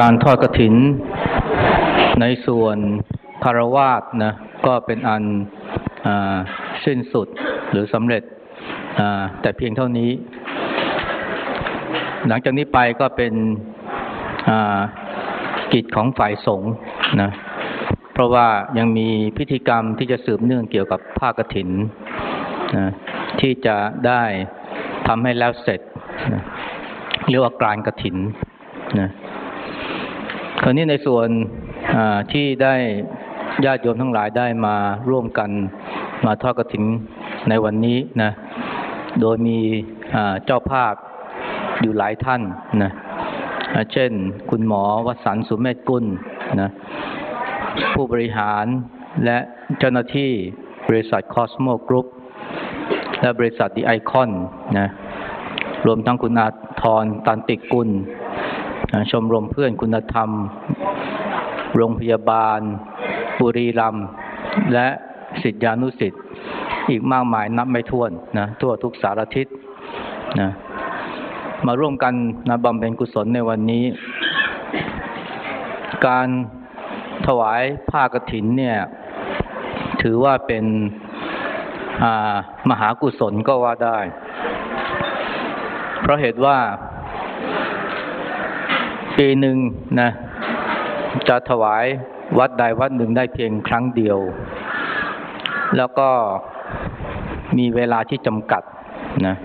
การทอดกระถิน ในส่วนคารวาสนะก็เป็นอันสิ้นสุดหรือสำเร็จแต่เพียงเท่านี้ หลังจากนี้ไปก็เป็นกิจของฝ่ายสงฆ์นะเพราะว่ายังมีพิธีกรรมที่จะสืบเนื่องเกี่ยวกับผ้ากรถินนะที่จะได้ทำให้แล้วเสร็จนะเรียกว่าการกรถินนะ ราวนี้ในส่วนที่ได้ญาติโยมทั้งหลายได้มาร่วมกันมาทอดกระถิ่นในวันนี้นะ โดยมีเจ้าภาพอยู่หลายท่านนะเช่น คุณหมอวสันสุเมธกุลนะผู้บริหารและเจ้าหน้าที่บริษัทคอสโมกรุ๊ปและบริษัทดีไอคอนนะรวมทั้งคุณอาทรตันติกุล ชมรมเพื่อนคุณธรรม โรงพยาบาล บุรีรัมย์และสิทธิานุสิทธิ์อีกมากมายนับไม่ถ้วนนะทั่วทุกสารทิศนะมาร่วมกันนะบำเพ็ญกุศลในวันนี้ การถวายผ้ากรถินเนี่ย ถือว่าเป็นมหากุศลก็ว่าได้ เพราะเหตุว่า ปีหนึ่งนะจะถวายวัดใดวัดหนึ่งได้เพียงครั้งเดียว แล้วก็มีเวลาที่จำกัดนะ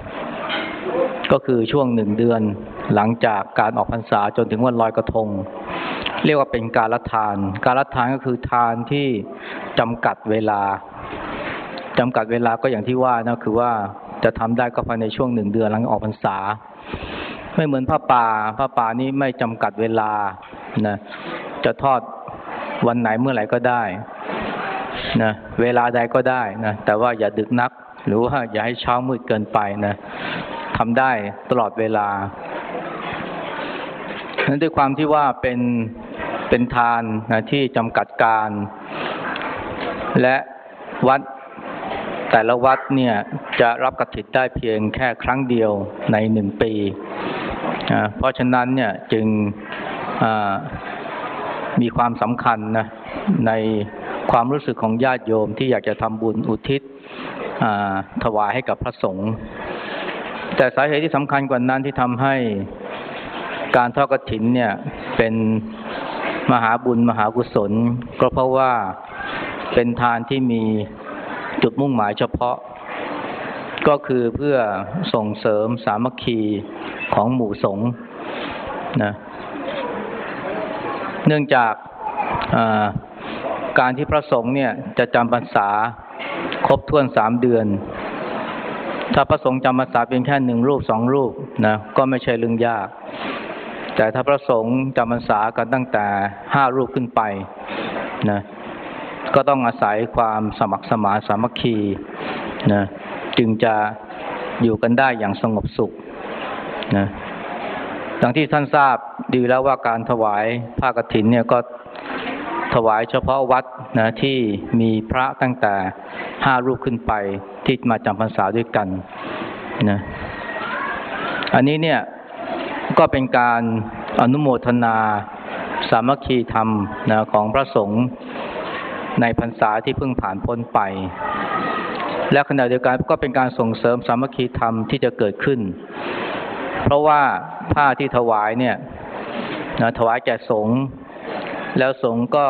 ก็คือช่วงหนึ่งเดือนหลังจากการออกพรรษาจนถึงวันลอยกระทง เรียกว่าเป็นการละทาน การละทานก็คือทานที่จำกัดเวลาจำกัดเวลาก็อย่างที่ว่านะคือว่าจะทำได้ก็ภายในช่วงหนึ่งเดือนหลังออกพรรษา ไม่เหมือนผ้าป่าผ้าป่านี้ไม่จำกัดเวลานะจะทอดวันไหนเมื่อไหร่ก็ได้นะเวลาใดก็ได้นะแต่ว่าอย่าดึกนัก หรือว่าอย่าให้เช้ามืดเกินไปนะทำได้ตลอดเวลานั้นด้วยความที่ว่าเป็นเป็นทานนะที่จำกัดการ และวัดแต่ละวัดเนี่ยจะรับกระถินได้เพียงแค่ครั้งเดียวในหนึ่งปี เพราะฉะนั้นเนี่ยจึงมีความสำคัญนะในความรู้สึกของญาติโยมที่อยากจะทำบุญอุทิศถวายให้กับพระสงฆ์แต่สาเหตุที่สำคัญกว่านั้นที่ทำให้การทอดกรถินเนี่ย เป็นมหาบุญมหากุศล ก็เพราะว่าเป็นทานที่มีจุดมุ่งหมายเฉพาะ ก็คือเพื่อส่งเสริมสามัคคีของหมู่สงฆ์นะ เนื่องจากการที่พระสงฆ์เนี่ยจะจำพรรษาครบถ้วนสามเดือน ถ้าพระสงฆ์จำพรรษาเพียงแค่หนึ่งรูปสองรูปนะก็ไม่ใช่เรื่องยาก แต่ถ้าพระสงฆ์จำพรรษากันตั้งแต่ห้ารูปขึ้นไปนะก็ต้องอาศัยความสมัครสมาสามัคคีนะ จึงจะอยู่กันได้อย่างสงบสุขนะดังที่ท่านทราบดีแล้วว่าการถวายผ้ากฐินเนี่ยก็ถวายเฉพาะวัดนะที่มีพระตั้งแต่ห้ารูปขึ้นไปที่มาจำพรรษาด้วยกันนะอันนี้เนี่ยก็เป็นการอนุโมทนาสามัคคีธรรมนะของพระสงฆ์ในพรรษาที่เพิ่งผ่านพ้นไป และขณะเดียวกันก็เป็นการส่งเสริมสามัคคีธรรมที่จะเกิดขึ้น เพราะว่าผ้าที่ถวายเนี่ยนะถวายแก่สงฆ์แล้วสงฆ์ก็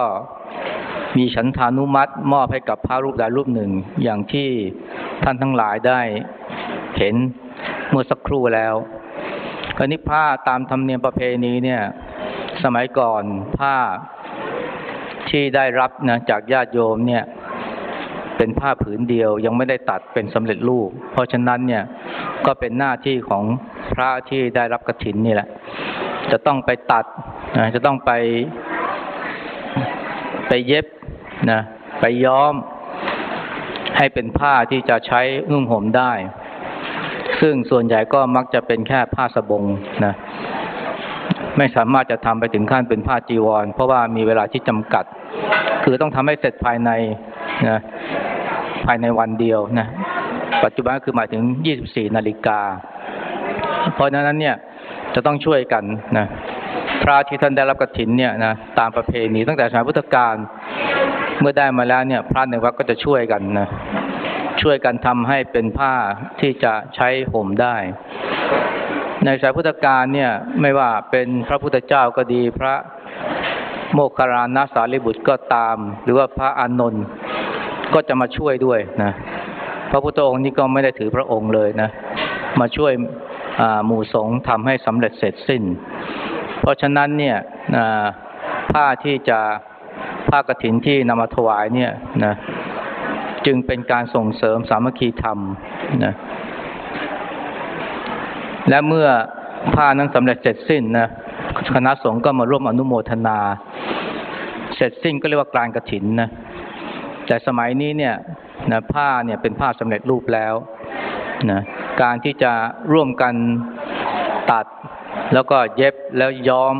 มีฉันทานุมัติ มอบให้กับพระรูปใดรูปหนึ่ง อย่างที่ท่านทั้งหลายได้เห็นเมื่อสักครู่แล้วคราวนี้ผ้าตามธรรมเนียมประเพณีเนี่ย สมัยก่อนผ้าที่ได้รับนะจากญาติโยมเนี่ย เป็นผ้าผืนเดียวยังไม่ได้ตัดเป็นสำเร็จรูป เพราะฉะนั้นเนี่ยก็เป็นหน้าที่ของพระที่ได้รับกระถินนี่แหละ จะต้องไปตัดนะจะต้องไป ไปเย็บนะไปย้อม ให้เป็นผ้าที่จะใช้นุ่งห่มได้ ซึ่งส่วนใหญ่ก็มักจะเป็นแค่ผ้าสบงนะไม่สามารถจะทำไปถึงขั้นเป็นผ้าจีวร เพราะว่ามีเวลาที่จำกัด คือต้องทำให้เสร็จภายในนะ ภายในวันเดียวนะปัจจุบันคือหมายถึง 24 นาฬิกา เพราะฉะนั้นเนี่ยจะต้องช่วยกันนะพระที่ท่านได้รับกฐินเนี่ยนะตามประเพณีตั้งแต่สมัยพุทธกาลเมื่อได้มาแล้วเนี่ย พระในวัดก็จะช่วยกันนะช่วยกันทำให้เป็นผ้าที่จะใช้ห่มได้ ในสายพุทธกาลเนี่ยไม่ว่าเป็นพระพุทธเจ้าก็ดีพระโมคคารานาสารีบุตรก็ตาม หรือว่าพระอานนท์ ก็จะมาช่วยด้วยนะพระพุทธองค์นี่ก็ไม่ได้ถือพระองค์เลยนะ มาช่วยหมู่สงฆ์ทำให้สำเร็จเสร็จสิ้น เพราะฉะนั้นเนี่ยผ้าที่จะผ้ากรถินที่นำมาถวายเนี่ยนะจึงเป็นการส่งเสริมสามัคคีธรรมนะและเมื่อผ้านั้นสำเร็จเสร็จสิ้นนะคณะสงฆ์ก็มาร่วมอนุโมทนา เสร็จสิ้นก็เรียกว่าการกรถินนะ แต่สมัยนี้เนี่ยนะผ้าเนี่ยเป็นผ้าสำเร็จรูปแล้วนะการที่จะร่วมกันตัดแล้วก็เย็บแล้วย้อม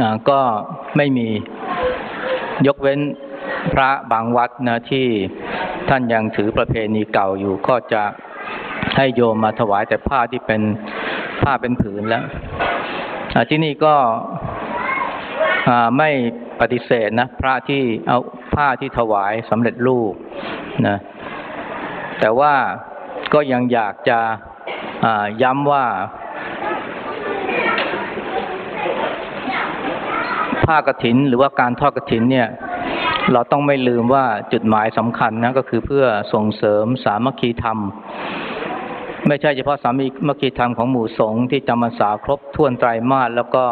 นะก็ไม่มียกเว้นพระบางวัดนะที่ท่านยังถือประเพณีเก่าอยู่ก็จะให้โยมมาถวายแต่ผ้าที่เป็นผ้าเป็นผืนแล้วที่นี่ก็ไม่ปฏิเสธนะ พระที่เอา ผ้าที่ถวายสำเร็จรูปนะแต่ว่าก็ยังอยากจะย้ำว่า ผ้ากรถินหรือว่าการทอดกรถินเนี่ย เราต้องไม่ลืมว่าจุดหมายสำคัญนะก็คือเพื่อส่งเสริมสามัคคีธรรม ไม่ใช่เฉพาะสามัคคีธรรมของหมู่สงฆ์ที่จำพรรษาครบถ้วนไตรมาสแล้วก็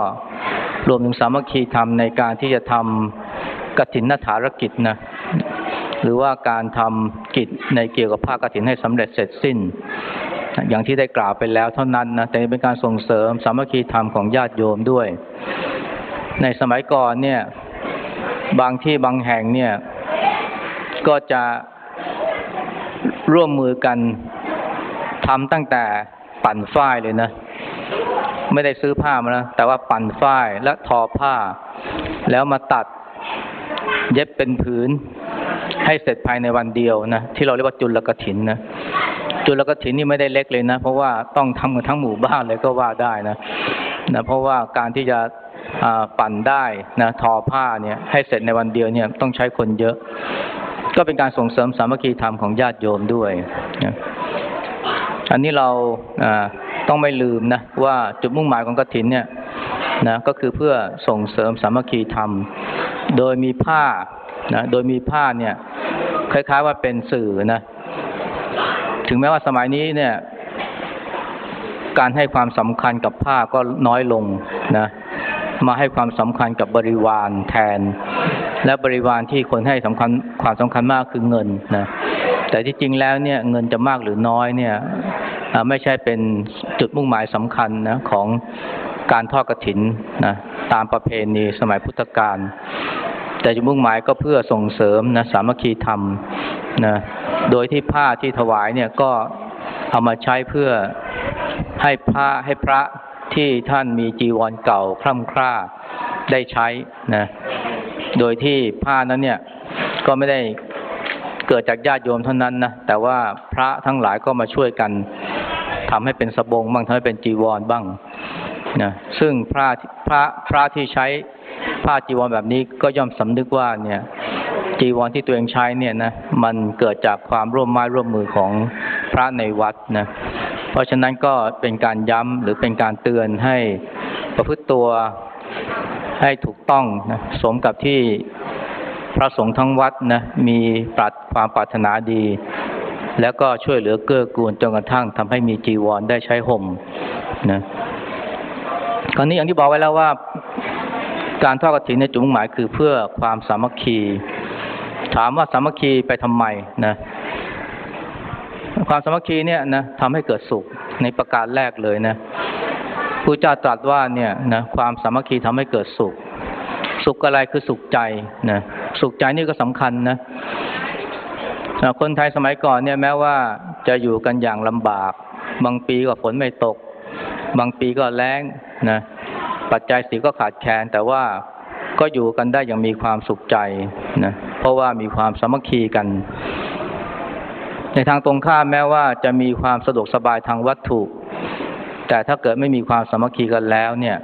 รวมถึงสามัคคีธรรมในการที่จะทำ กฐินนถารกิจนะหรือว่าการทำกิจในเกี่ยวกับภาคกฐินให้สำเร็จเสร็จสิ้น อย่างที่ได้กล่าวไปแล้วเท่านั้นนะแต่เป็นการส่งเสริมสามัคคีธรรมของญาติโยมด้วย ในสมัยก่อนเนี่ยบางที่บางแห่งเนี่ยก็จะร่วมมือกันทำตั้งแต่ปั่นฝ้ายเลยนะ ไม่ได้ซื้อผ้ามานะแต่ว่าปั่นฝ้ายและทอผ้า แล้วมาตัด เย็บเป็นผืน ให้เสร็จภายในวันเดียวนะที่เราเรียกว่าจุลกถินนะจุลกถินนี่ไม่ได้เล็กเลยนะ เพราะว่าต้องทำกันทั้งหมู่บ้านเลยก็ว่าได้นะนะเพราะว่าการที่จะปั่นได้นะทอผ้าเนี่ยให้เสร็จในวันเดียวเนี่ยต้องใช้คนเยอะ ก็เป็นการส่งเสริมสามัคคีธรรมของญาติโยมด้วยนะอันนี้เราต้องไม่ลืมนะว่าจุดมุ่งหมายของกถินเนี่ยนะก็คือเพื่อส่งเสริมสามัคคีธรรม โดยมีผ้านะโดยมีผ้าเนี่ยคล้าย ๆว่าเป็นสื่อนะ ถึงแม้ว่าสมัยนี้เนี่ย การให้ความสำคัญกับผ้าก็น้อยลงนะ มาให้ความสำคัญกับบริวารแทน และบริวารที่คนให้สำคัญความสำคัญมากคือเงินนะแต่ที่จริงแล้วเนี่ยเงินจะมากหรือน้อยเนี่ยไม่ใช่เป็นจุดมุ่งหมายสำคัญนะของการทอดกระถินนะตามประเพณีสมัยพุทธกาล แต่จุดมุ่งหมายก็เพื่อส่งเสริมนะสามัคคีธรรมนะโดยที่ผ้าที่ถวายเนี่ยก็เอามาใช้เพื่อให้พระให้พระที่ท่านมีจีวรเก่าคล่ำคร่าได้ใช้นะโดยที่ผ้านั้นเนี่ยก็ไม่ได้เกิดจากญาติโยมเท่านั้นนะแต่ว่าพระทั้งหลายก็มาช่วยกันทำให้เป็นสบงบ้างทำให้เป็นจีวรบ้างนะซึ่งพระพระพระที่ใช้ ผ้าจีวรแบบนี้ก็ย่อมสำนึกว่าเนี่ยจีวรที่ตัวเองใช้เนี่ยนะมันเกิดจากความร่วมไม้ร่วมมือของพระในวัดนะเพราะฉะนั้นก็เป็นการย้ำหรือเป็นการเตือนให้ประพฤติตัวให้ถูกต้องนะสมกับที่พระสงฆ์ทั้งวัดนะมีปรัดความปรารถนาดี แล้วก็ช่วยเหลือเกื้อกูลจนกระทั่งทำให้มีจีวรได้ใช้ห่มนะคราวนี้อย่างที่บอกไว้แล้วว่า การทอดกระถินในจุดมุ่งหมายคือเพื่อความสามัคคี ถามว่าสามัคคีไปทำไมนะความสามัคคีเนี่ยนะทำให้เกิดสุขในประการแรกเลยนะพระเจ้าตรัสว่าเนี่ยนะความสามัคคีทำให้เกิดสุข สุขอะไรคือสุขใจนะสุขใจนี่ก็สำคัญนะคนไทยสมัยก่อนเนี่ยแม้ว่าจะอยู่กันอย่างลำบาก บางปีก็ฝนไม่ตก บางปีก็แล้งนะ ปัจจัยสีก็ขาดแคลนแต่ว่าก็อยู่กันได้อย่างมีความสุขใจนะเพราะว่ามีความสามัคคีกัน ในทางตรงข้ามแม้ว่าจะมีความสะดวกสบายทางวัตถุ แต่ถ้าเกิดไม่มีความสามัคคีกันแล้ว เนี่ย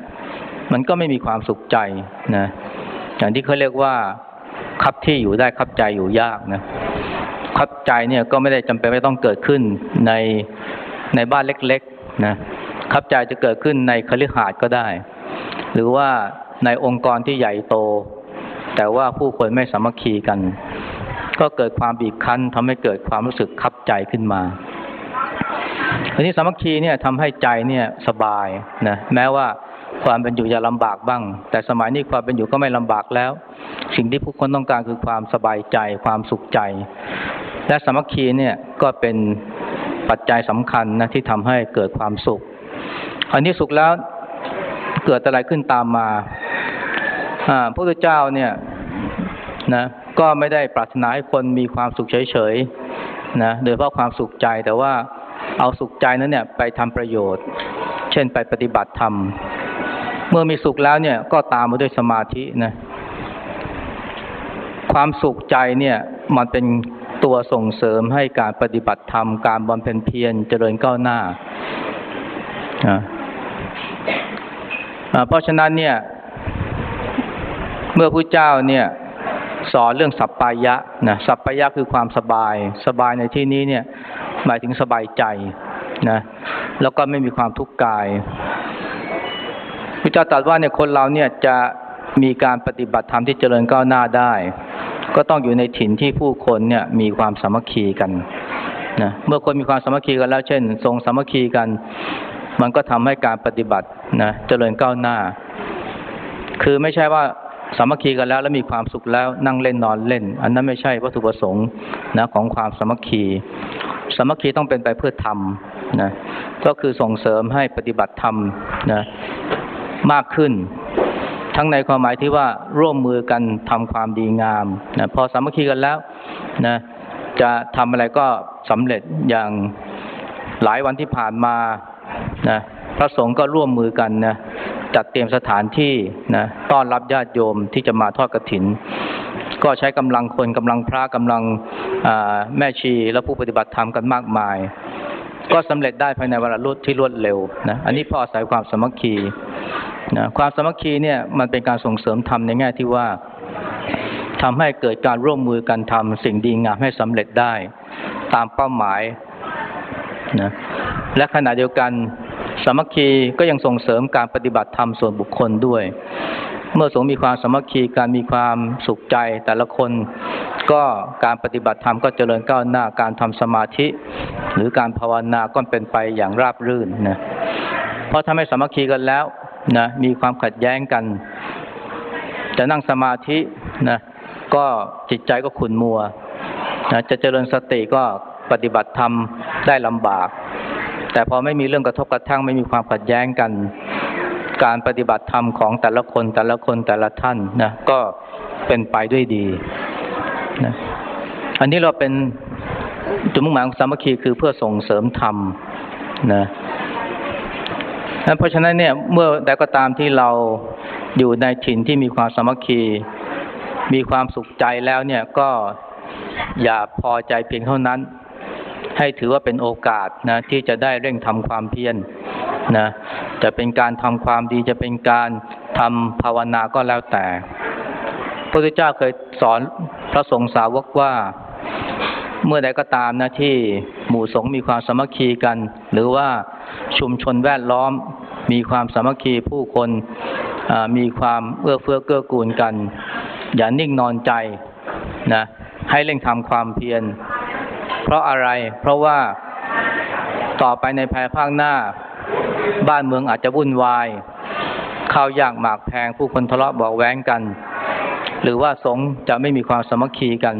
มันก็ไม่มีความสุขใจนะอย่างที่เขาเรียกว่าคับที่อยู่ได้คับใจอยู่ยากนะคับใจเนี่ยก็ไม่ได้จำเป็นไม่ต้องเกิดขึ้นในในบ้านเล็กๆนะคับใจจะเกิดขึ้นในคฤหาสน์ก็ได้ หรือว่าในองค์กรที่ใหญ่โต แต่ว่าผู้คนไม่สามัคคีกัน ก็เกิดความบีบคั้นทำให้เกิดความรู้สึกคับใจขึ้นมาอันนี้สามัคคีเนี่ยทำให้ใจเนี่ยสบายนะแม้ว่าความเป็นอยู่จะลำบากบ้าง แต่สมัยนี้ความเป็นอยู่ก็ไม่ลำบากแล้ว สิ่งที่ผู้คนต้องการคือความสบายใจความสุขใจ และสามัคคีเนี่ยก็เป็นปัจจัยสำคัญนะที่ทำให้เกิดความสุข อันนี้สุขแล้ว เกิดอะไรขึ้นตามมาพระพุทธเจ้าเนี่ยนะก็ไม่ได้ปรารถนาให้คนมีความสุขเฉยๆนะโดยเพราะความสุขใจแต่ว่าเอาสุขใจนั้นเนี่ยไปทำประโยชน์ เช่นไปปฏิบัติธรรม เมื่อมีสุขแล้วเนี่ยก็ตามมาด้วยสมาธินะความสุขใจเนี่ยมันเป็นตัวส่งเสริมให้การปฏิบัติธรรม การบำเพ็ญเพียรเจริญก้าวหน้า เพราะฉะนั้นเนี่ย เมื่อพระเจ้าเนี่ย สอนเรื่องสัพพายะนะสัพพายะคือความสบาย สบายในที่นี้เนี่ย หมายถึงสบายใจนะแล้วก็ไม่มีความทุกข์กายพระเจ้าตรัสว่าเนี่ยคนเราเนี่ยจะมีการปฏิบัติธรรมที่เจริญก้าวหน้าได้ ก็ต้องอยู่ในถิ่นที่ผู้คนเนี่ยมีความสามัคคีกันนะเมื่อคนมีความสามัคคีกันแล้วเช่น ทรงสามัคคีกัน มันก็ทำให้การปฏิบัตินะเจริญก้าวหน้า คือไม่ใช่ว่าสามัคคีกันแล้วแล้วมีความสุขแล้วนั่งเล่นนอนเล่น อันนั้นไม่ใช่วัตถุประสงค์นะของความสามัคคีสามัคคีต้องเป็นไปเพื่อทำนะก็คือส่งเสริมให้ปฏิบัติธรรมนะมากขึ้น ทั้งในความหมายที่ว่าร่วมมือกันทำความดีงามนะพอสามัคคีกันแล้วนะจะทำอะไรก็สำเร็จอย่างหลายวันที่ผ่านมา นะพระสงฆ์ก็ร่วมมือกันนะจัดเตรียมสถานที่นะต้อนรับญาติโยมที่จะมาทอดกระถิน ก็ใช้กำลังคนกำลังพระกำลังแม่ชีและผู้ปฏิบัติธรรมกันมากมาย ก็สำเร็จได้ภายในเวลาลุดที่รวดเร็วนะอันนี้พออาศัยความสมัคคีนะความสมัคคีเนี่ยมันเป็นการส่งเสริมธรรมในแง่ที่ว่าทำให้เกิดการร่วมมือกันทำสิ่งดีงามให้สำเร็จได้ ตามเป้าหมายนะและขณะเดียวกัน สมัคคีก็ยังส่งเสริมการปฏิบัติธรรมส่วนบุคคลด้วย เมื่อสงมีความสมัคคีการมีความสุขใจแต่ละคนก็การปฏิบัติธรรมก็เจริญก้าวหน้าการทำสมาธิ หรือการภาวนาก็เป็นไปอย่างราบรื่นนะเพราะถ้าไม่สมัคคีกันแล้วนะมีความขัดแย้งกันจะนั่งสมาธินะก็จิตใจก็ขุ่นมัวนะจะเจริญสติก็ปฏิบัติธรรมได้ลำบาก แต่พอไม่มีเรื่องกระทบกระทั่งไม่มีความขัดแย้งกัน การปฏิบัติธรรมของแต่ละคนแต่ละคนแต่ละท่านนะก็เป็นไปด้วยดีนะอันนี้เราเป็นจุดมุ่งหมายของสามัคคีคือเพื่อส่งเสริมธรรมนะเพราะฉะนั้นเนี่ยเมื่อใดก็ตามที่เราอยู่ในถิ่นที่มีความสามัคคี มีความสุขใจแล้วเนี่ยก็อย่าพอใจเพียงเท่านั้น ให้ถือว่าเป็นโอกาสนะที่จะได้เร่งทำความเพียรนะจะเป็นการทำความดีจะเป็นการทำภาวนาก็แล้วแต่ พระพุทธเจ้าเคยสอนพระสงฆ์สาวกว่าเมื่อใดก็ตามนะที่หมู่สงฆ์มีความสมัคคีกัน หรือว่าชุมชนแวดล้อม มีความสมัคคีผู้คนมีความเอื้อเฟื้อเกื้อกูลกัน อย่านิ่งนอนใจนะให้เร่งทำความเพียร เพราะอะไร เพราะว่าต่อไปในภายภาคหน้า บ้านเมืองอาจจะวุ่นวายข้าวยากหมากแพงผู้คนทะเลาะบอกแว้งกัน หรือว่าสงจะไม่มีความสมัคคีกัน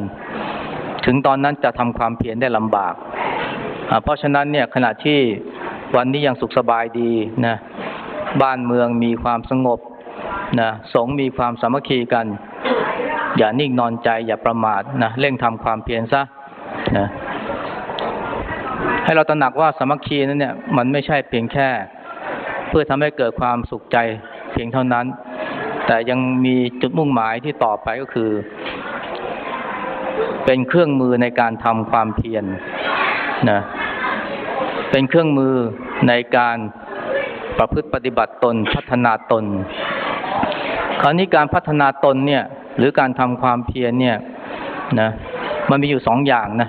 ถึงตอนนั้นจะทำความเพียรได้ลำบาก เพราะฉะนั้นเนี่ยขณะที่วันนี้ยังสุขสบายดีนะบ้านเมืองมีความสงบนะสงมีความสามัคคีกัน อย่านิ่งนอนใจอย่าประมาทนะเร่งทำความเพียรซะนะ ให้เราตระหนักว่าสมัคคีนั้นเนี่ยมันไม่ใช่เพียงแค่ เพื่อทำให้เกิดความสุขใจเพียงเท่านั้น แต่ยังมีจุดมุ่งหมายที่ต่อไปก็คือ เป็นเครื่องมือในการทำความเพียรนะเป็นเครื่องมือในการประพฤติปฏิบัติตนพัฒนาตน คราวนี้การพัฒนาตนเนี่ย หรือการทำความเพียรเนี่ยนะมันมีอยู่สองอย่างนะ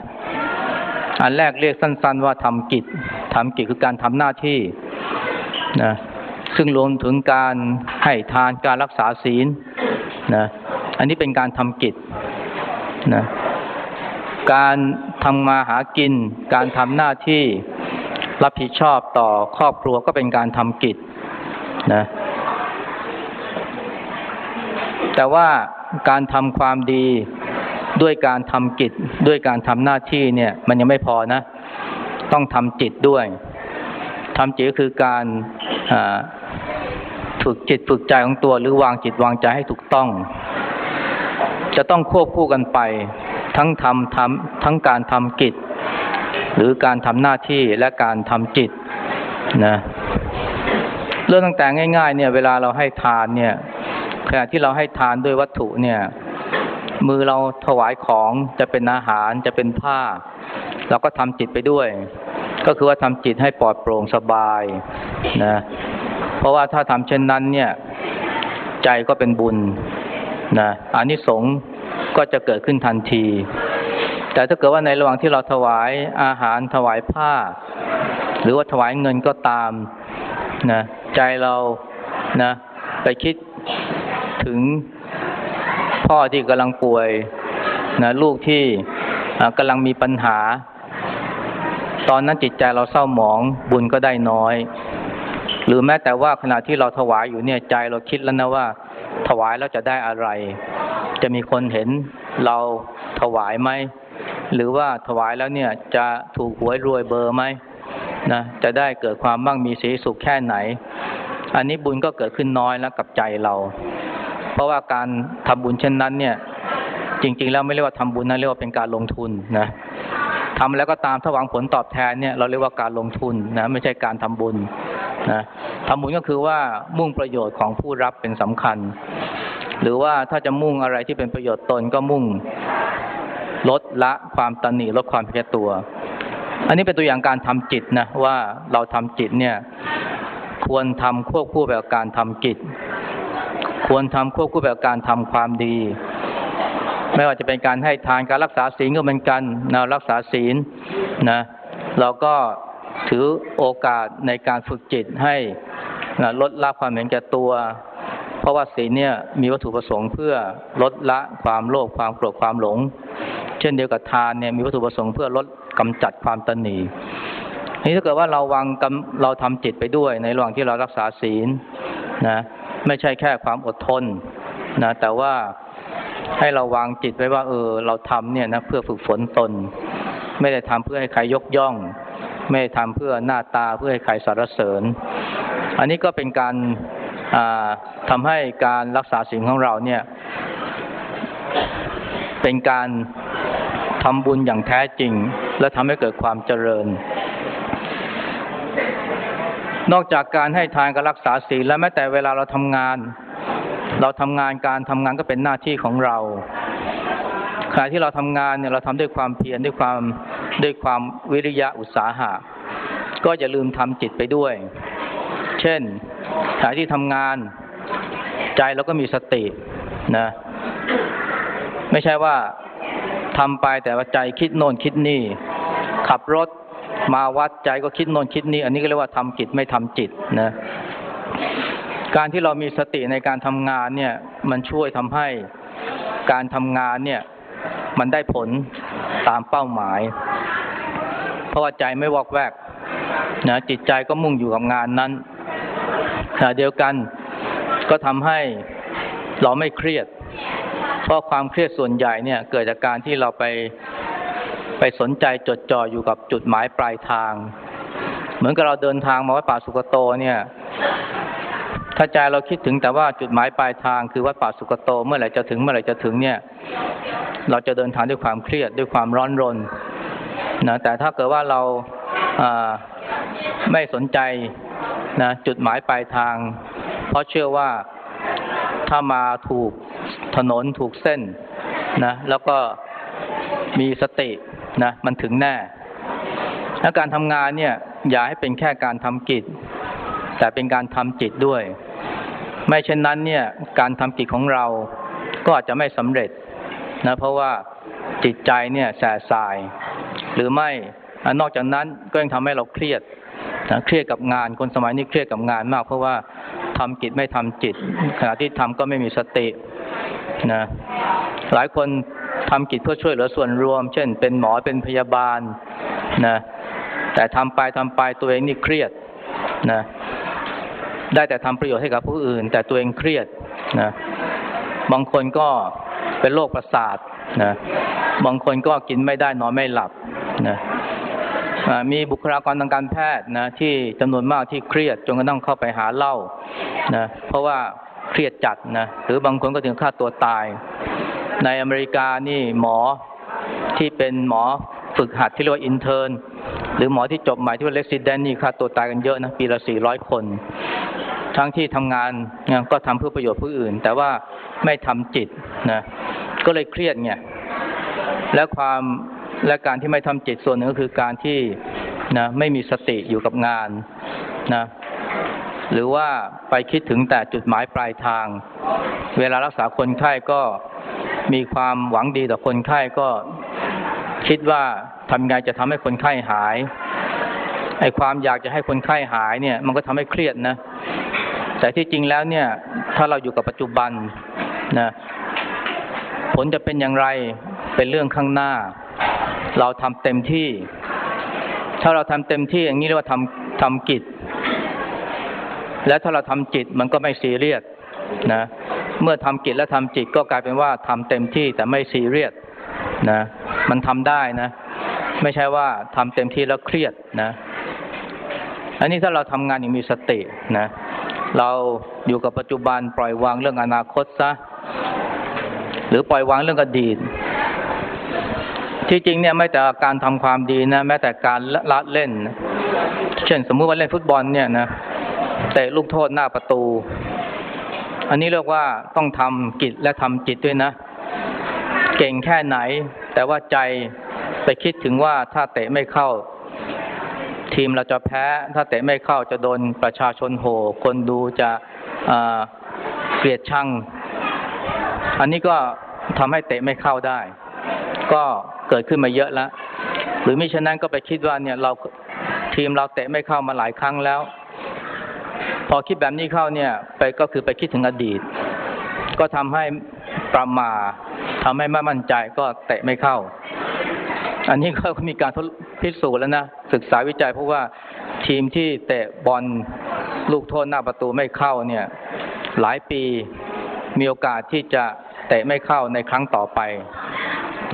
อันแรกเรียกสั้น ๆ ว่าทำกิจทำกิจคือการทำหน้าที่นะซึ่งรวมถึงการให้ทานการรักษาศีลนะอันนี้เป็นการทำกิจนะการทำมาหากิน การทำหน้าที่รับผิดชอบต่อครอบครัวก็เป็นการทำกิจนะแต่ว่าการทำความดี ด้วยการทำกิจด้วยการทำหน้าที่เนี่ย มันยังไม่พอนะ ต้องทำจิตด้วยทำจิตก็คือการฝึกจิตฝึกใจของตัว หรือวางจิตวางใจให้ถูกต้อง จะต้องควบคู่กันไป ทั้งทำทำทั้งการทำกิจ หรือการทำหน้าที่และการทำจิตนะเรื่องต่างๆง่าย ๆ เนี่ย เวลาเราให้ทานเนี่ยขณะที่เราให้ทานด้วยวัตถุเนี่ย มือเราถวายของจะเป็นอาหารจะเป็นผ้า เราก็ทำจิตไปด้วย ก็คือว่าทำจิตให้ปลอดโปร่งสบายนะเพราะว่าถ้าทำเช่นนั้นเนี่ยใจก็เป็นบุญนะอานิสงส์ก็จะเกิดขึ้นทันที แต่ถ้าเกิดว่าในระหว่างที่เราถวายอาหารถวายผ้า หรือว่าถวายเงินก็ตามนะใจเรานะไปคิดถึง พ่อที่กำลังป่วยนะลูกที่กำลังมีปัญหา ตอนนั้นจิตใจเราเศร้าหมองบุญก็ได้น้อย หรือแม้แต่ว่าขณะที่เราถวายอยู่เนี่ยใจเราคิดแล้วนะว่า ถวายแล้วจะได้อะไร จะมีคนเห็นเราถวายไหมหรือว่าถวายแล้วเนี่ยจะถูกหวยรวยเบอร์ไหมนะจะได้เกิดความมั่งมีสีสุขแค่ไหน อันนี้บุญก็เกิดขึ้นน้อยแล้วกับใจเรา เพราะว่าการทำบุญเช่นนั้นเนี่ย จริง ๆ แล้วไม่เรียกว่าทำบุญนะเรียกว่าเป็นการลงทุนนะทำแล้วก็ตามถ้าหวังผลตอบแทนเนี่ยเราเรียกว่าการลงทุนนะไม่ใช่การทำบุญนะทำบุญก็คือว่ามุ่งประโยชน์ของผู้รับเป็นสำคัญ หรือว่าถ้าจะมุ่งอะไรที่เป็นประโยชน์ตนก็มุ่งลดละความตันหนีลดความเพียตัว อันนี้เป็นตัวอย่างการทำจิตนะว่าเราทำจิตเนี่ยควรทำควบคู่แบบการทำจิต ควรทำควบคู่แบบการทำความดี ไม่ว่าจะเป็นการให้ทานการรักษาศีลก็เหมือนกันนะรักษาศีลนะเราก็ถือโอกาสในการฝึกจิตให้นะลดละความเห็นแก่ตัว เพราะว่าศีลเนี่ยมีวัตถุประสงค์เพื่อลดละความโลภความโกรธความหลง เช่นเดียวกับทานเนี่ยมีวัตถุประสงค์เพื่อลดกำจัดความตนีนี่ถ้าเกิดว่าเราวางเราทำจิตไปด้วยในระหว่างที่เรารักษาศีลนะ ไม่ใช่แค่ความอดทนนะแต่ว่าให้เราวางจิตไว้ว่า เออ เราทำเนี่ยนะเพื่อฝึกฝนตน ไม่ได้ทำเพื่อให้ใครยกย่อง ไม่ได้ทำเพื่อหน้าตาเพื่อให้ใครสรรเสริญ อันนี้ก็เป็นการทำให้การรักษาสิ่งของเราเนี่ย เป็นการทำบุญอย่างแท้จริง และทำให้เกิดความเจริญ นอกจากการให้ทานการรักษาศีลแล้วแม้แต่เวลาเราทำงาน เราทำงานการทำงานก็เป็นหน้าที่ของเราขณะที่เราทำงานเนี่ยเราทำด้วยความเพียรด้วยความด้วยความวิริยะอุตสาหะ ก็อย่าลืมทำจิตไปด้วย เช่นขณะที่ทำงานใจเราก็มีสตินะ ไม่ใช่ว่าทำไปแต่ว่าใจคิดโน่นคิดนี่ ขับรถ มาวัดใจก็คิดโน่นคิดนี้อันนี้ก็เรียกว่าทำจิตไม่ทำจิตนะการที่เรามีสติในการทำงานเนี่ย มันช่วยทำให้การทำงานเนี่ย มันได้ผลตามเป้าหมาย เพราะว่าใจไม่วอกแวกนะจิตใจก็มุ่งอยู่กับงานนั้นขณะเดียวกันก็ทำให้เราไม่เครียด เพราะความเครียดส่วนใหญ่เนี่ย เกิดจากการที่เราไป ไปสนใจจดจ่ออยู่กับจุดหมายปลายทาง เหมือนกับเราเดินทางมาวัดป่าสุกโตเนี่ย ถ้าใจเราคิดถึงแต่ว่าจุดหมายปลายทางคือวัดป่าสุกโต เมื่อไหร่จะถึงเมื่อไหร่จะถึงเนี่ย เราจะเดินทางด้วยความเครียดด้วยความร้อนรนนะแต่ถ้าเกิดว่าเราไม่สนใจนะจุดหมายปลายทาง เพราะเชื่อว่าถ้ามาถูกถนนถูกเส้นนะแล้วก็ มีสตินะมันถึงแน่และการทำงานเนี่ย อย่าให้เป็นแค่การทำกิจ แต่เป็นการทำจิตด้วย ไม่เช่นนั้นเนี่ย การทำกิจของเราก็อาจจะไม่สำเร็จนะเพราะว่าจิตใจเนี่ยแสบสาย หรือไม่นอกจากนั้นก็ยังทำให้เราเครียดนะเครียดกับงานคนสมัยนี้เครียดกับงานมาก เพราะว่าทำกิจไม่ทำจิต ขณะที่ทำก็ไม่มีสตินะหลายคน ทำกิจเพื่อช่วยเหลือส่วนรวม เช่น เป็นหมอเป็นพยาบาลนะแต่ทำไปทำไปตัวเองนี่เครียดนะได้แต่ทำประโยชน์ให้กับผู้อื่น แต่ตัวเองเครียดนะบางคนก็เป็นโรคประสาทนะบางคนก็กินไม่ได้นอนไม่หลับนะมีบุคลากรทางการแพทย์นะที่จำนวนมากที่เครียดจนกระทั่งเข้าไปหาเหล้านะเพราะว่าเครียดจัดนะหรือบางคนก็ถึงฆ่าตัวตาย ในอเมริกานี่หมอที่เป็นหมอฝึกหัดที่เรียกว่าอินเทอร์นหรือหมอที่จบใหม่ที่ว่าเลกซิเดนนี่ฆ่าตัวตายกันเยอะนะปีละสี่ร้อยคน ทั้งที่ทำงานก็ทำเพื่อประโยชน์ผู้อื่น แต่ว่าไม่ทำจิตนะก็เลยเครียดไงและความและการที่ไม่ทำจิตส่วนหนึ่งก็คือการที่นะไม่มีสติอยู่กับงานนะหรือว่าไปคิดถึงแต่จุดหมายปลายทาง เวลารักษาคนไข้ก็ มีความหวังดีต่อคนไข้ก็คิดว่าทำไงจะทำให้คนไข้หายไอ้ความอยากจะให้คนไข้หายเนี่ย มันก็ทำให้เครียดนะ แต่ที่จริงแล้วเนี่ย ถ้าเราอยู่กับปัจจุบันนะผลจะเป็นอย่างไรเป็นเรื่องข้างหน้า เราทำเต็มที่ ถ้าเราทำเต็มที่อย่างนี้เรียกว่าทำทำกิจ และถ้าเราทำจิตมันก็ไม่ซีเรียสนะ เมื่อทำกิจและทำจิตก็กลายเป็นว่าทำเต็มที่แต่ไม่ซีเรียสนะ มันทำได้นะ ไม่ใช่ว่าทำเต็มที่แล้วเครียดนะ อันนี้ถ้าเราทำงานอย่างมีสตินะ เราอยู่กับปัจจุบันปล่อยวางเรื่องอนาคตซะหรือปล่อยวางเรื่องอดีตที่จริงเนี่ยไม่แต่การทำความดีนะแม้แต่การละเล่น เช่นสมมุติว่าเล่นฟุตบอลเนี่ยนะเตะลูกโทษหน้าประตู อันนี้เรียกว่าต้องทำกิจและทำจิตด้วยนะ เก่งแค่ไหน แต่ว่าใจไปคิดถึงว่าถ้าเตะไม่เข้า ทีมเราจะแพ้ ถ้าเตะไม่เข้าจะโดนประชาชนโห่คนดูจะเกลียดชัง อันนี้ก็ทำให้เตะไม่เข้าได้ ก็เกิดขึ้นมาเยอะแล้ว หรือมิฉะนั้นก็ไปคิดว่าเนี่ยเราทีมเราเตะไม่เข้ามาหลายครั้งแล้ว พอคิดแบบนี้เข้าเนี่ย ไปก็คือไปคิดถึงอดีต ก็ทำให้ประมาทำให้ไม่มั่นใจก็เตะไม่เข้า อันนี้ก็มีการทดพิสูจน์แล้วนะ ศึกษาวิจัยเพราะว่าทีมที่เตะบอลลูกโทษหน้าประตูไม่เข้าเนี่ย หลายปีมีโอกาสที่จะเตะไม่เข้าในครั้งต่อไป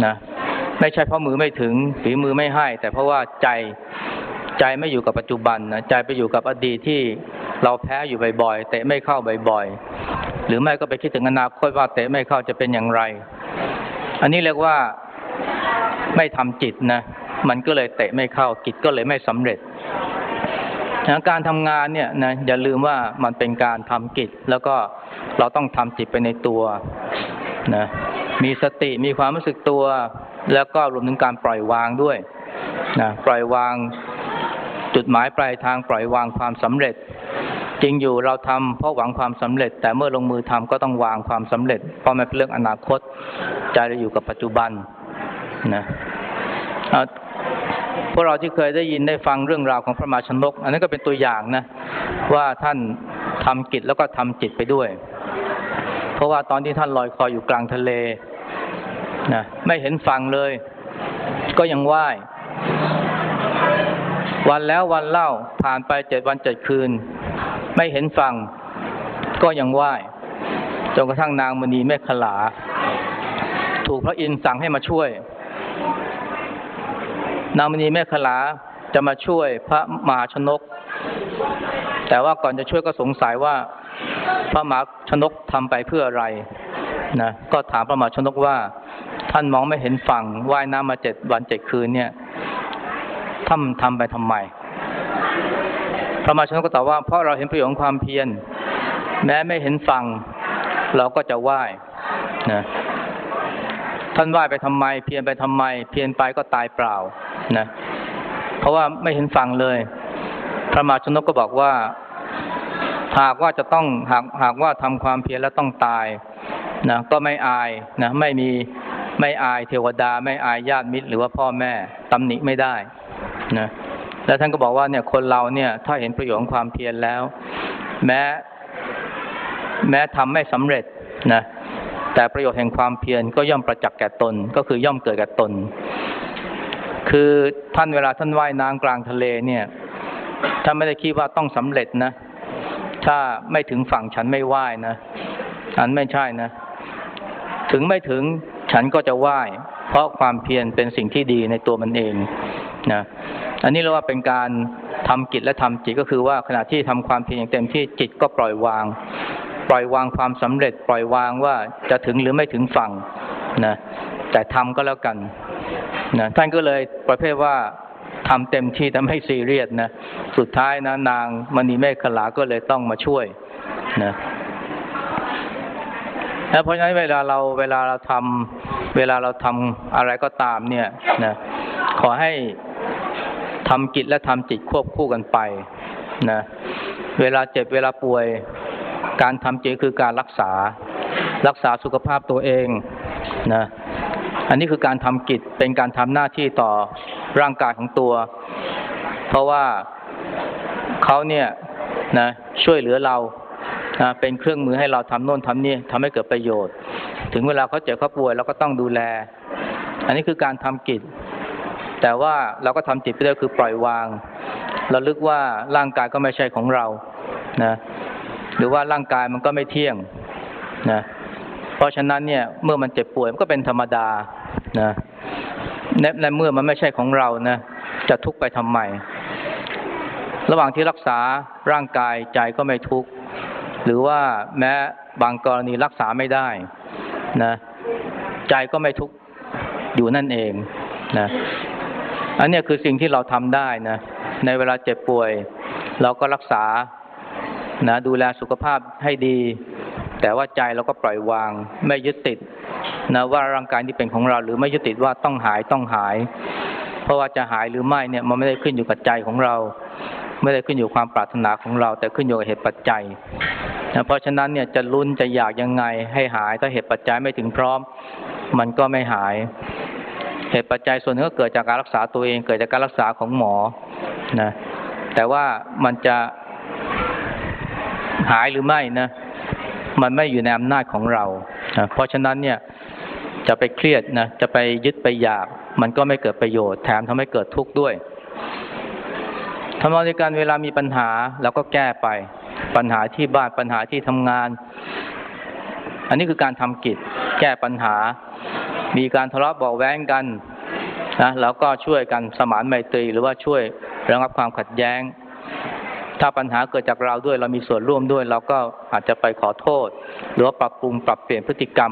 นะไม่ใช่เพราะมือไม่ถึงฝีมือไม่ให้ แต่เพราะว่าใจใจไม่อยู่กับปัจจุบันนะใจไปอยู่กับอดีตที่ เราแพ้อยู่บ่อยๆ เตะไม่เข้าบ่อยๆ หรือไม่ก็ไปคิดถึงอนาคตว่าเตะไม่เข้าจะเป็นอย่างไร อันนี้เรียกว่าไม่ทำจิตนะ มันก็เลยเตะไม่เข้ากิจก็เลยไม่สำเร็จนะการทำงานเนี่ยนะอย่าลืมว่ามันเป็นการทำกิจ แล้วก็เราต้องทำจิตไปในตัวนะมีสติมีความรู้สึกตัว แล้วก็รวมถึงการปล่อยวางด้วยนะปล่อยวางจุดหมายปลายทางปล่อยวางความสำเร็จ จริงอยู่เราทำเพราะหวังความสำเร็จ แต่เมื่อลงมือทำก็ต้องวางความสำเร็จ เพราะมันเป็นเรื่องอนาคตใจเราอยู่กับปัจจุบันนะพวกเราที่เคยได้ยินได้ฟังเรื่องราวของพระมาชนก อันนั้นก็เป็นตัวอย่างนะ ว่าท่านทำกิจแล้วก็ทำจิตไปด้วย เพราะว่าตอนที่ท่านลอยคออยู่กลางทะเลนะไม่เห็นฝั่งเลย ก็ยังไหว้วันแล้ววันเล่าผ่านไปเจ็ดวันเจ็ดคืน ไม่เห็นฝั่งก็ยังไหว้จนกระทั่งนางมณีแม่ขลา ถูกพระอินทร์สั่งให้มาช่วย นางมณีแม่ขลาจะมาช่วยพระมหาชนก แต่ว่าก่อนจะช่วยก็สงสัยว่า พระมหาชนกทำไปเพื่ออะไรนะก็ถามพระมหาชนกว่า ท่านมองไม่เห็นฝั่งว่ายน้ำมาเจ็ดวันเจ็ดคืนเนี่ยท่านทำไปทำไม พระมาชนก็ตอบว่าเพราะเราเห็นประโยชน์ของความเพียร แม้ไม่เห็นฝั่งเราก็จะไหว้นะท่านไหว้ไปทำไม เพียรไปทำไม เพียรไปก็ตายเปล่านะเพราะว่าไม่เห็นฟังเลย พระมาชนกก็บอกว่า หากว่าจะต้องหากหากว่าทำความเพียรแล้วต้องตายนะก็ไม่อายนะไม่มีไม่อายเทวดา ไม่อายญาติมิตร หรือว่าพ่อแม่ตำหนิไม่ได้นะ แล้วท่านก็บอกว่าเนี่ยคนเราเนี่ยถ้าเห็นประโยชน์ของความเพียรแล้ว แม้แม้ทำไม่สำเร็จนะแต่ประโยชน์แห่งความเพียรก็ย่อมประจักษ์แก่ตนก็คือย่อมเกิดแก่ตน คือท่านเวลาท่านว่ายน้ำกลางทะเลเนี่ยท่านไม่ได้คิดว่าต้องสำเร็จนะ ถ้าไม่ถึงฝั่งฉันไม่ว่ายนะอันไม่ใช่นะ ถึงไม่ถึงฉันก็จะไหว้ เพราะความเพียรเป็นสิ่งที่ดีในตัวมันเองนะ อันนี้เรียกว่าเป็นการทำกิจและทำจิตก็คือว่าขณะที่ทำความเพียรอย่างเต็มที่จิตก็ปล่อยวาง ปล่อยวางความสำเร็จ ปล่อยวางว่าจะถึงหรือไม่ถึงฝั่งนะแต่ทำก็แล้วกันนะท่านก็เลยประเภทว่าทำเต็มที่ทำให้ซีเรียสนะสุดท้ายนะนางมณีเมฆขลาก็เลยต้องมาช่วยนะแล้วเพราะฉะนั้นเวลาเราเวลาเราทำเวลาเราทำอะไรก็ตามเนี่ยนะขอให้ ทำกิจและทำจิตควบคู่กันไปนะเวลาเจ็บเวลาป่วย การทำจิตคือการรักษา รักษาสุขภาพตัวเองนะอันนี้คือการทำกิจเป็นการทำหน้าที่ต่อร่างกายของตัว เพราะว่าเขาเนี่ยนะช่วยเหลือเรานะเป็นเครื่องมือให้เราทำโน่นทำนี่ทำให้เกิดประโยชน์ ถึงเวลาเขาเจ็บเขาป่วยเราก็ต้องดูแล อันนี้คือการทำกิจ แต่ว่าเราก็ทำจิตไปด้วยคือปล่อยวางเราลึกว่าร่างกายก็ไม่ใช่ของเรานะหรือว่าร่างกายมันก็ไม่เที่ยงนะเพราะฉะนั้นเนี่ยเมื่อมันเจ็บป่วยมันก็เป็นธรรมดานะในเมื่อมันไม่ใช่ของเรานะจะทุกข์ไปทำไมระหว่างที่รักษาร่างกายใจก็ไม่ทุกข์หรือว่าแม้บางกรณีรักษาไม่ได้นะใจก็ไม่ทุกข์อยู่นั่นเองนะ อันนี้คือสิ่งที่เราทำได้นะ ในเวลาเจ็บป่วย เราก็รักษานะดูแลสุขภาพให้ดี แต่ว่าใจเราก็ปล่อยวาง ไม่ยึดติดนะว่าร่างกายนี้เป็นของเรา หรือไม่ยึดติดว่าต้องหายต้องหาย เพราะว่าจะหายหรือไม่เนี่ยมันไม่ได้ขึ้นอยู่กับใจของเรา ไม่ได้ขึ้นอยู่ความปรารถนาของเรา แต่ขึ้นอยู่กับเหตุปัจจัยนะเพราะฉะนั้นเนี่ยจะลุ้นจะอยากยังไงให้หายถ้าเหตุปัจจัยไม่ถึงพร้อม มันก็ไม่หาย เหตุปัจจัยส่วนนึงก็เกิดจากการรักษาตัวเอง เกิดจากการรักษาของหมอนะแต่ว่ามันจะหายหรือไม่นะมันไม่อยู่ในอำนาจของเรานะเพราะฉะนั้นเนี่ยจะไปเครียดนะจะไปยึดไปอยาก มันก็ไม่เกิดประโยชน์แถมทำให้เกิดทุกข์ด้วยทำนองในการเวลามีปัญหาเราก็แก้ไป ปัญหาที่บ้านปัญหาที่ทำงาน อันนี้คือการทำกิจแก้ปัญหา มีการทะเลาะเบาแว้งกันนะเราก็ช่วยกันสมานไมตรี หรือว่าช่วยระงับความขัดแย้ง ถ้าปัญหาเกิดจากเราด้วยเรามีส่วนร่วมด้วย เราก็อาจจะไปขอโทษ หรือว่าปรับปรุงปรับเปลี่ยนพฤติกรรม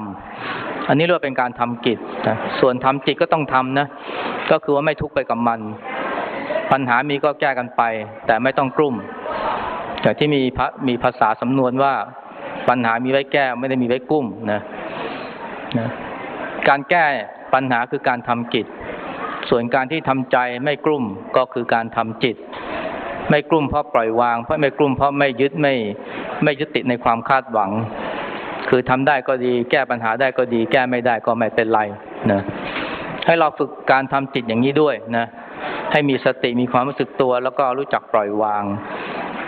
อันนี้เรียกว่าเป็นการทำกิจนะส่วนทำจิตก็ต้องทำนะ ก็คือว่าไม่ทุกข์ไปกับมัน ปัญหามีก็แก้กันไป แต่ไม่ต้องกลุ่มอย่างที่มีพระมีภาษาสำนวนว่าปัญหามีไว้แก้ไม่ได้มีไว้กุ้มนะนะ การแก้ปัญหาคือการทำกิจ ส่วนการที่ทำใจไม่กลุ่มก็คือการทำจิต ไม่กลุ่มเพราะปล่อยวาง เพราะไม่กลุ่มเพราะไม่ยึดไม่ไม่ยึดติดในความคาดหวัง คือทำได้ก็ดี แก้ปัญหาได้ก็ดี แก้ไม่ได้ก็ไม่เป็นไรนะให้เราฝึกการทำจิตอย่างนี้ด้วยนะให้มีสติมีความรู้สึกตัว แล้วก็รู้จักปล่อยวาง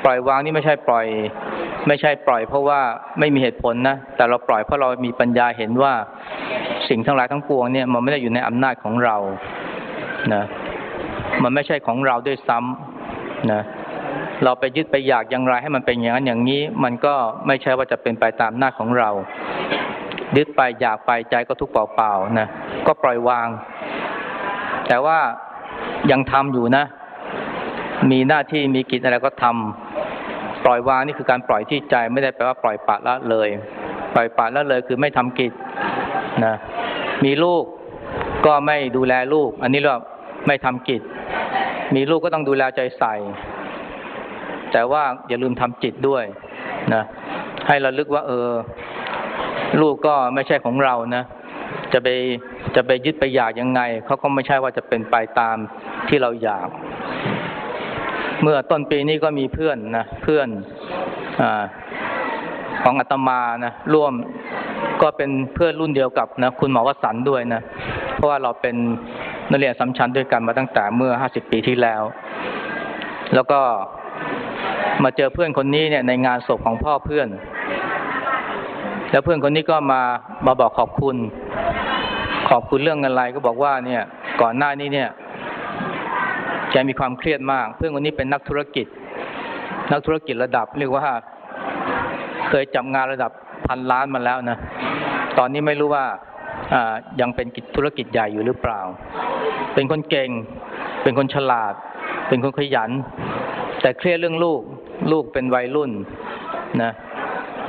ปล่อยวางนี่ไม่ใช่ปล่อย ไม่ใช่ปล่อย เพราะว่าไม่มีเหตุผลนะแต่เราปล่อยเพราะเรามีปัญญาเห็นว่า สิ่งทั้งหลายทั้งปวงเนี่ยมันไม่ได้อยู่ในอำนาจของเรานะมันไม่ใช่ของเราด้วยซ้ำนะเราไปยึดไปอยากอย่างไรให้มันเป็นอย่างนั้นอย่างนี้ มันก็ไม่ใช่ว่าจะเป็นไปตามหน้าของเรา ยึดไปอยากไปใจก็ทุกเปล่าๆนะก็ปล่อยวาง แต่ว่ายังทำอยู่นะ มีหน้าที่มีกิจอะไรก็ทำปล่อยวางนี่คือการปล่อยที่ใจไม่ได้แปลว่าปล่อยปะละเลย ปล่อยปะละเลยคือไม่ทำกิจ นะมีลูกก็ไม่ดูแลลูก อันนี้เราไม่ทำกิจ มีลูกก็ต้องดูแลใจใส่ แต่ว่าอย่าลืมทำจิตด้วยนะให้เราลึกว่า เออ ลูกก็ไม่ใช่ของเรานะ จะไปจะไปยึดไปอยากยังไงเขาก็ไม่ใช่ว่าจะเป็นไปตามที่เราอยาก เมื่อต้นปีนี้ก็มีเพื่อนนะเพื่อนอของอาตมานะร่วม ก็เป็นเพื่อนรุ่นเดียวกับนะคุณหมอวสันด้วยนะ เพราะว่าเราเป็นนักเรียนสัมชันด้วยกันมาตั้งแต่เมื่อห้าสิบปีที่แล้ว แล้วก็มาเจอเพื่อนคนนี้เนี่ยในงานศพของพ่อเพื่อน แล้วเพื่อนคนนี้ก็มามาบอกขอบคุณ ขอบคุณเรื่องอะไรก็บอกว่าเนี่ยก่อนหน้านี้เนี่ยแกมีความเครียดมาก เพื่อนคนนี้เป็นนักธุรกิจ นักธุรกิจระดับเรียกว่าเคยจับงานระดับ พันล้านมาแล้วนะ ตอนนี้ไม่รู้ว่ายังเป็นกิจธุรกิจใหญ่อยู่หรือเปล่า เป็นคนเก่ง เป็นคนฉลาด เป็นคนขยัน แต่เครียดเรื่องลูก ลูกเป็นวัยรุ่นนะ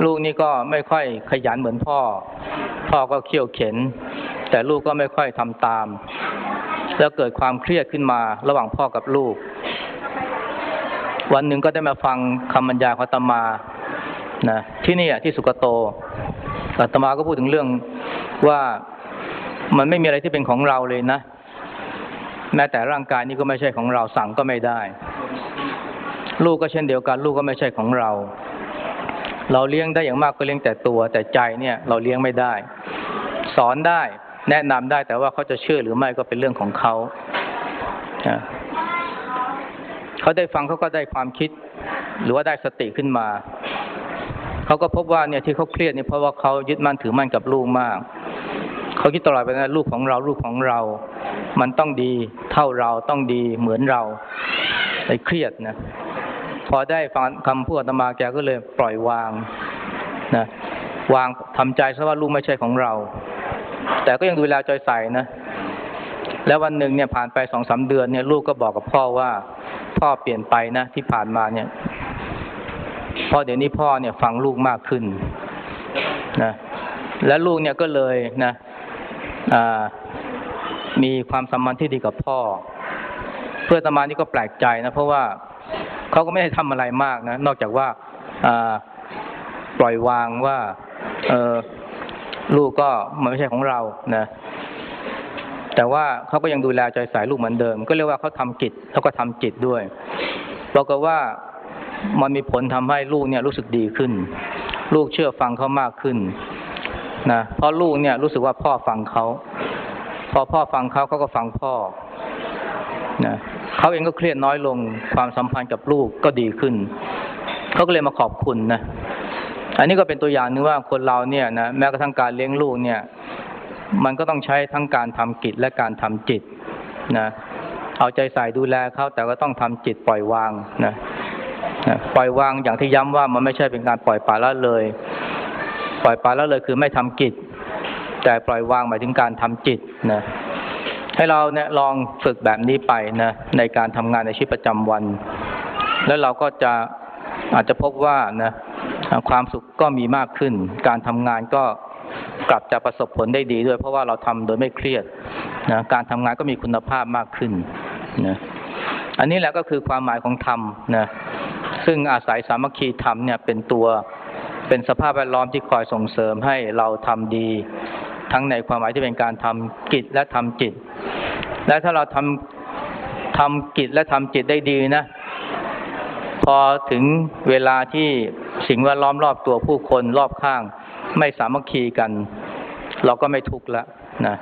ลูกนี่ก็ไม่ค่อยขยันเหมือนพ่อ พ่อก็เขี่ยวเข็น แต่ลูกก็ไม่ค่อยทำตาม แล้วเกิดความเครียดขึ้นมาระหว่างพ่อกับลูก วันหนึ่งก็ได้มาฟังคำบรรยายของตมา นะที่นี่ที่สุกโตอาตมาก็พูดถึงเรื่องว่ามันไม่มีอะไรที่เป็นของเราเลยนะ แม้แต่ร่างกายนี้ก็ไม่ใช่ของเราสั่งก็ไม่ได้ ลูกก็เช่นเดียวกัน ลูกก็ไม่ใช่ของเรา เราเลี้ยงได้อย่างมากก็เลี้ยงแต่ตัว แต่ใจเนี่ย เราเลี้ยงไม่ได้ สอนได้แนะนำได้แต่ว่าเขาจะเชื่อหรือไม่ก็เป็นเรื่องของเขาเขาได้ฟังเขาก็ได้ความคิด หรือว่าได้สติขึ้นมา เขาก็พบว่าเนี่ยที่เขาเครียดเนี่ยเพราะว่าเขายึดมั่นถือมั่นกับลูกมากเขาคิดตลอดไปนะลูกของเราลูกของเรา มันต้องดีเท่าเราต้องดีเหมือนเราเลยเครียดนะพอได้ฟังคำพูดธรรมาแกก็เลยปล่อยวางนะวางทำใจซะว่าลูกไม่ใช่ของเรา แต่ก็ยังดูแลใจใส่นะ แล้ววันหนึ่งเนี่ยผ่านไปสองสาเดือนเนี่ยลูกก็บอกกับพ่อว่า พ่อเปลี่ยนไปนะที่ผ่านมาเนี่ย พราะเดี๋ยวนี้พ่อเนี่ยฟังลูกมากขึ้นนะและลูกเนี่ยก็เลยนะมีความสัมพันธ์ที่ดีกับพ่อ เพื่อตมานี่ก็แปลกใจนะ เพราะว่าเขาก็ไม่ได้ทำอะไรมากนะ นอกจากว่าปล่อยวางว่าลูกก็มันไม่ใช่ของเรานะ แต่ว่าเขาก็ยังดูแลใจใส่ลูกเหมือนเดิม ก็เรียกว่าเขาทำกิจเขาก็ทำจิตด้วยบอกว่า มันมีผลทำให้ลูกเนี่ยรู้สึกดีขึ้น ลูกเชื่อฟังเขามากขึ้นนะเพราะลูกเนี่ยรู้สึกว่าพ่อฟังเขา พอพ่อฟังเขาเขาก็ฟังพ่อนะเขาเองก็เครียดน้อยลงความสัมพันธ์กับลูกก็ดีขึ้น เขาก็เลยมาขอบคุณนะอันนี้ก็เป็นตัวอย่างนึงว่าคนเราเนี่ยนะแม้กระทั่งการเลี้ยงลูกเนี่ย มันก็ต้องใช้ทั้งการทำกิจและการทำจิตนะเอาใจใส่ดูแลเขาแต่ก็ต้องทำจิตปล่อยวางนะ ปล่อยวางอย่างที่ย้ำว่ามันไม่ใช่เป็นการปล่อยปละละเลย ปล่อยปละละเลยคือไม่ทำกิจ แต่ปล่อยวางหมายถึงการทำจิตนะให้เราเนี่ยลองฝึกแบบนี้ไปนะในการทำงานในชีวิตประจำวัน แล้วเราก็จะอาจจะพบว่านะความสุขก็มีมากขึ้น การทำงานก็กลับจะประสบผลได้ดีด้วย เพราะว่าเราทำโดยไม่เครียดนะการทำงานก็มีคุณภาพมากขึ้นนะอันนี้แหละก็คือความหมายของธรรมนะ ซึ่งอาศัยสามัคคีธรรมเนี่ยเป็นตัวเป็นสภาพแวดล้อมที่คอยส่งเสริมให้เราทำดี ทั้งในความหมายที่เป็นการทำกิจและทำจิต และถ้าเราทำทำกิจและทำจิตได้ดีนะ พอถึงเวลาที่สิ่งแวดล้อมรอบตัวผู้คนรอบข้าง ไม่สามัคคีกัน เราก็ไม่ทุกข์ละนะ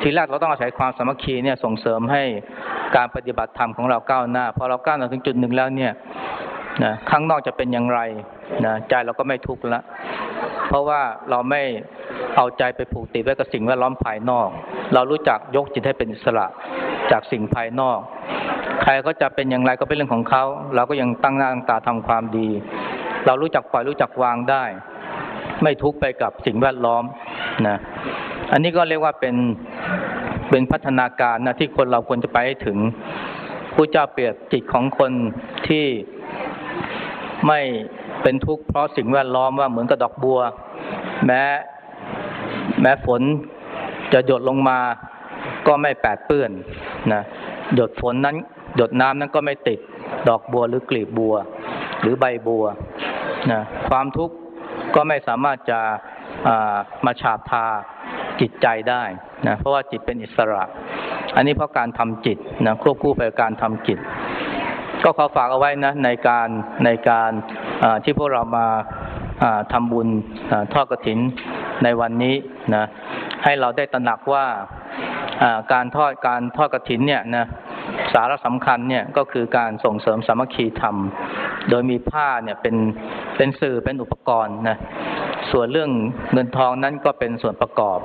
ทีแรกเราต้องอาศัยความสามัคคีเนี่ยส่งเสริมให้ การปฏิบัติธรรมของเราก้าวหน้า พอเราก้าวหน้าถึงจุดหนึ่งแล้วเนี่ยนะข้างนอกจะเป็นอย่างไรนะใจเราก็ไม่ทุกข์ละ เพราะว่าเราไม่เอาใจไปผูกติดไว้กับสิ่งแวดล้อมภายนอก เรารู้จักยกจิตให้เป็นอิสระจากสิ่งภายนอก ใครก็จะเป็นอย่างไรก็เป็นเรื่องของเขา เราก็ยังตั้งหน้าตั้งตาทำความดี เรารู้จักปล่อยรู้จักวางได้ ไม่ทุกข์ไปกับสิ่งแวดล้อมนะอันนี้ก็เรียกว่าเป็น เป็นพัฒนาการนะที่คนเราควรจะไปให้ถึงผู้เจ้าเปรียบจิตของคนที่ไม่เป็นทุกข์เพราะสิ่งแวดล้อมว่าเหมือนกับดอกบัว แม้แม้ฝนจะหยดลงมาก็ไม่แปดเปื้อนนะหยดฝนนั้น หยดน้ำนั้นก็ไม่ติดดอกบัวหรือกลีบบัว หรือใบบัวนะความทุกข์ก็ไม่สามารถจะมาฉาบทาจิตใจได้ นะเพราะว่าจิตเป็นอิสระ อันนี้เพราะการทำจิตนะควบคู่ไปกับการทำจิต ก็ขอฝากเอาไว้นะในการในการที่พวกเรามาทำบุญทอดกระถินในวันนี้นะให้เราได้ตระหนักว่าการทอดการทอดกระถินเนี่ยนะสาระสำคัญเนี่ยก็คือการส่งเสริมสามัคคีธรรม โดยมีผ้าเนี่ยเป็นเป็นสื่อเป็นอุปกรณ์นะส่วนเรื่องเงินทองนั้นก็เป็นส่วนประกอบ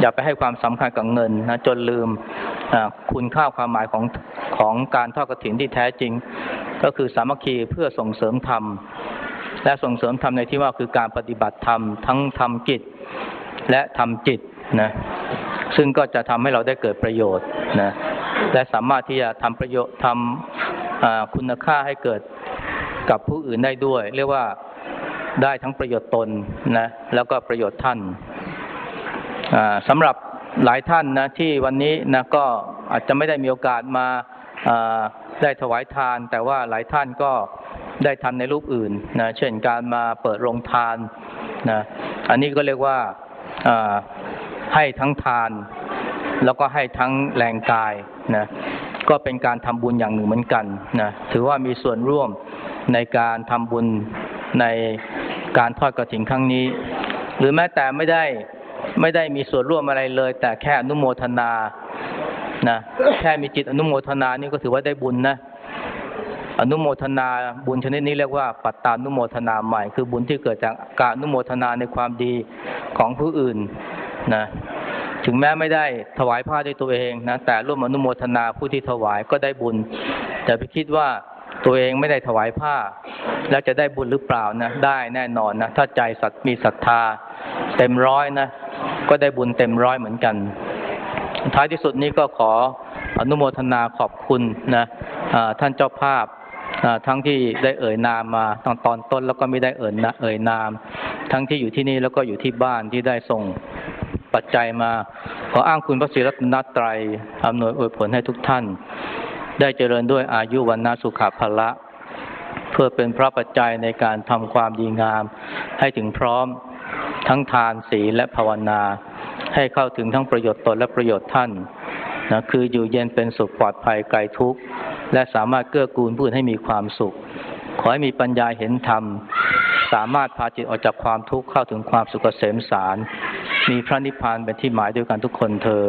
อย่าไปให้ความสำคัญกับเงินนะจนลืมคุณค่าความหมายของของการทอดกระถินที่แท้จริง ก็คือสามัคคีเพื่อส่งเสริมธรรมและส่งเสริมธรรมในที่ว่าคือการปฏิบัติธรรมทั้งทำกิจและทำจิตนะซึ่งก็จะทำให้เราได้เกิดประโยชน์นะและสามารถที่จะทำประโยชน์ทำคุณค่าให้เกิดกับผู้อื่นได้ด้วย เรียกว่าได้ทั้งประโยชน์ตนนะแล้วก็ประโยชน์ท่าน สำหรับหลายท่านนะที่วันนี้นะก็อาจจะไม่ได้มีโอกาสมาได้ถวายทาน แต่ว่าหลายท่านก็ได้ทำในรูปอื่นนะเช่นการมาเปิดโรงทานนะอันนี้ก็เรียกว่าให้ทั้งทาน แล้วก็ให้ทั้งแรงกายนะก็เป็นการทำบุญอย่างหนึ่งเหมือนกันนะถือว่ามีส่วนร่วมในการทำบุญในการทอดกระถิ่นครั้งนี้ หรือแม้แต่ไม่ได้ ไม่ได้มีส่วนร่วมอะไรเลย แต่แค่อนุโมทนานะแค่มีจิตอนุโมทนานี่ก็ถือว่าได้บุญนะอนุโมทนาบุญชนิดนี้เรียกว่าปัตตานุโมทนาใหม่ คือบุญที่เกิดจากการอนุโมทนาในความดีของผู้อื่นนะถึงแม้ไม่ได้ถวายผ้าด้วยตัวเองนะแต่ร่วมอนุโมทนาผู้ที่ถวายก็ได้บุญแต่ไปคิดว่าตัวเองไม่ได้ถวายผ้า แล้วจะได้บุญหรือเปล่านะได้แน่นอนนะถ้าใจสัตมีศรัทธาเต็มร้อยนะ ก็ได้บุญเต็มร้อยเหมือนกัน ท้ายที่สุดนี้ก็ขออนุโมทนาขอบคุณนะท่านเจ้าภาพทั้งที่ได้เอ่ยนามมาตอนตอนต้นแล้วก็ไม่ได้เอ่ยนะเอ่ยนาม ทั้งที่อยู่ที่นี่แล้วก็อยู่ที่บ้านที่ได้ส่งปัจจัยมา ขออ้างคุณพระศรีรัตนตรัยอำนวยอวยผลให้ทุกท่าน ได้เจริญด้วยอายุวันนาสุขภละ เพื่อเป็นพระปัจจัยในการทำความดีงามให้ถึงพร้อม ทั้งทานศีลและภาวนา ให้เข้าถึงทั้งประโยชน์ตนและประโยชน์ท่านนะคืออยู่เย็นเป็นสุขปลอดภัยไกลทุกข์ และสามารถเกื้อกูลผู้อื่นให้มีความสุข ขอให้มีปัญญาเห็นธรรม สามารถพาจิตออกจากความทุกข์เข้าถึงความสุขเกษมสาร มีพระนิพพานเป็นที่หมายด้วยกันทุกคนเทอ